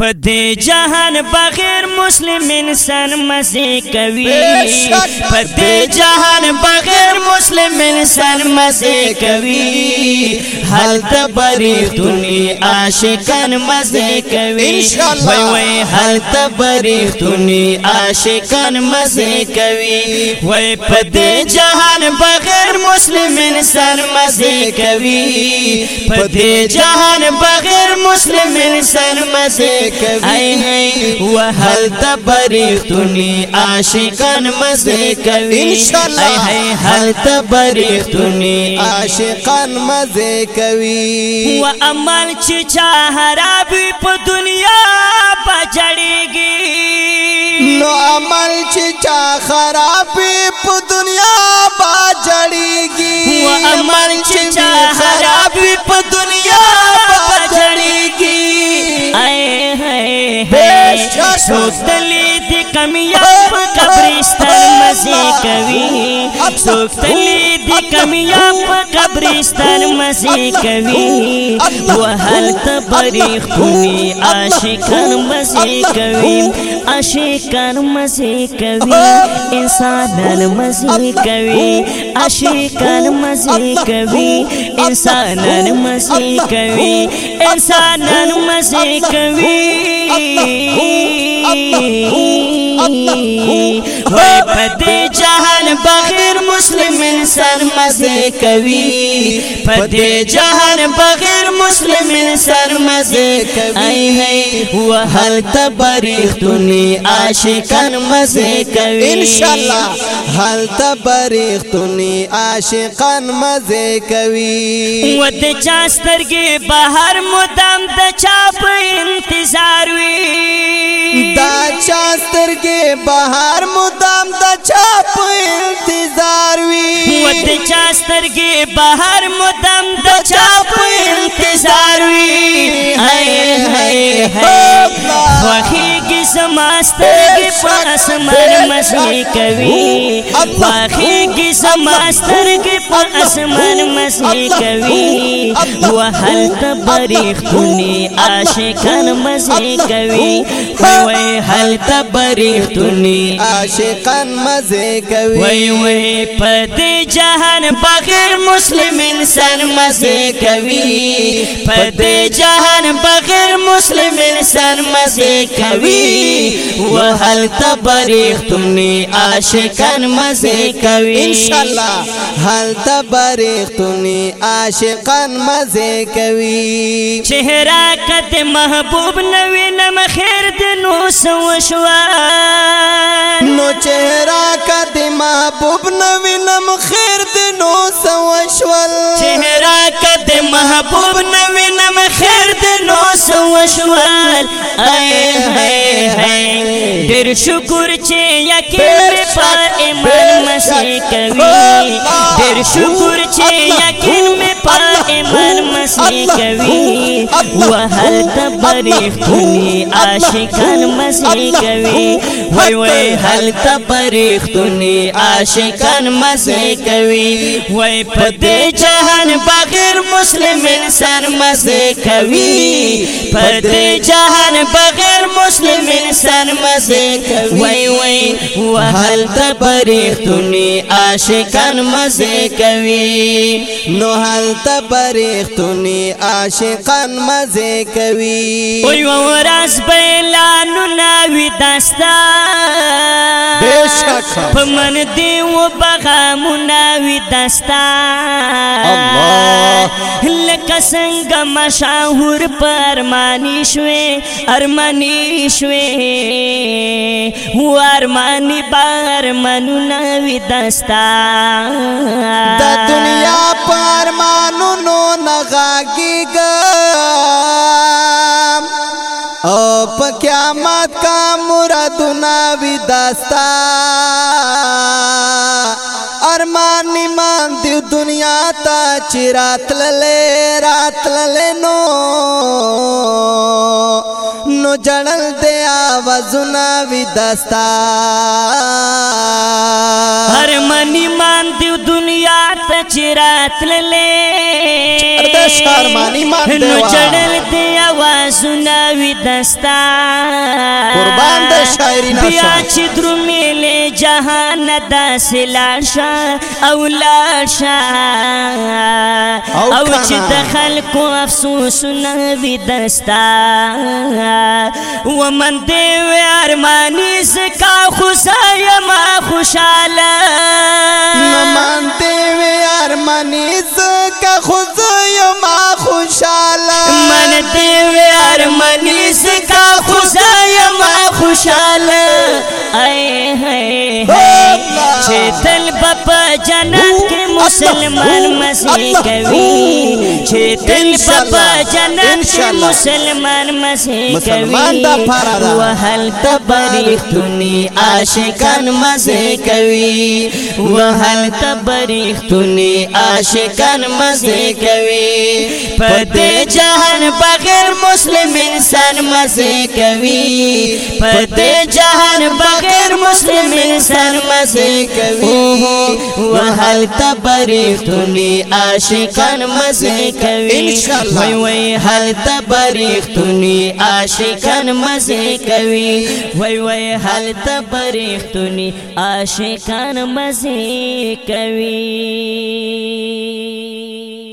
په دې جهان بغیر مسلم انسان مزه کوي په دې جهان بغیر مسلم انسان مزه کوي حل ته بری دنیا عاشقان مزه کوي ان شاء الله وای حل ته بری دنیا عاشقان مزه کوي وای په دې جهان بغیر هر مسلمین سرمزه کوي په دې جهان بغیر مسلمین سرمزه کوي وهل تبریختونی عاشقان مزه کوي ان شاء الله هل تبریختونی عاشقان مزه کوي و امل چې چا خرابې په دنیا بچړېږي نو عمل چې چا خرابې په دنیا با جڑی گی امر چچا خراب وی پا دنیا با جڑی گی اے ہے ہے بیش جو سکتے دی کمیاب قبرستان مزه کوي څوک تللی دی کمیاب قبرستان مزه کوي وهل تبری خونی عاشقان مزه کوي عاشقان مزه کوي انسانان مزه کوي عاشقان مزه کوي انسانان مزه کوي انسانان مزه کوي وای په دې جهان بغیر مسلم انسان مزه کوي په دې جهان بغیر مسلم انسان مزه کوي هي وهل تبرختنی عاشقان مزه کوي ان شاء الله هل تبرختنی عاشقان مزه کوي و دې چاسترګې بهر مدام د چا په انتظار وي کے بہار مدام دا چھاپ انتظار وی ود چاستر کے بہار مدام دا گے باہر مودم تچا پاروی زما سترګې په اسمان مزه کوي واخی کی زما سترګې په اسمان مزه کوي وهل تبریختونی عاشقان مزه کوي وای هل تبریختونی عاشقان مزه کوي وای وای په دې جهان بغیر مسلم انسان مزه کوي په دې جهان بغیر مسلم انسان مزه کوي کوي وهل تبریخ تمنی عاشقان مزه کوي ان شاء الله هل تبریخ تمنی عاشقان مزه کوي چهره کت محبوب نوی نم خیر د نو سو شوا نو چهره کت محبوب نوی نم خیر د نو سو شول چهره کت محبوب نوی نم خیر د نو سو شول اے پھر شکر چھے اکیل پر ایمان مسیح کبھی پھر شکر چھے یقین میں مسی کوي وهل د پرختونی عاشقان مسی کوي وای وای هل د پرختونی عاشقان مسی کوي وای په دې جهان بغیر مسلم انسان مسی کوي په دې جهان بغیر مسلم انسان مسی کوي وای وای وهل د پرختونی عاشقان مسی کوي نو هل د پرختونی دونی عاشقان مزه کوي وای ورس بیلانو ناوی داستا بشک پمن دی و بغامو ناوی داستا الله لکه څنګه مشاهور پرمانی شوي ارمانی شوي هو ارمانی بار منو ناوی داستا د دنیا پرمانو نو نغا ओप क्यामत का मुरादु ना विदास्ता अरमान निमांद दुनिया ता चिरात ले रात लले नो नो दे आवाज ना विदास्ता हरमनी मान چرات للې د شرمانی مات دی نو چړل دی आवाज نو وي دستا قربان د شاعری نشه بیا چې درومي جهان د سلاشه او لاشه او چې د خلکو افسوس نه وي دستا و من دې ارماني زکا خوشاله ما خوشاله ممان دې ارماني زکا خوش جنت کے مسلمان مسیح کبھی پپ جنت کے مسلمان مسیح وہل وحل بری تن آشکان مسیح مسی کوی وہ تو بری مسیح آش کوی پتے جہان بغیر مسلم انسان مسیح کوی پتے جہان بغیر مسلم انسان مسیح کوی وهل تبریختونی عاشقان مزه کوي وای وای هل تبریختونی عاشقان مزه کوي وای وای هل تبریختونی عاشقان مزه کوي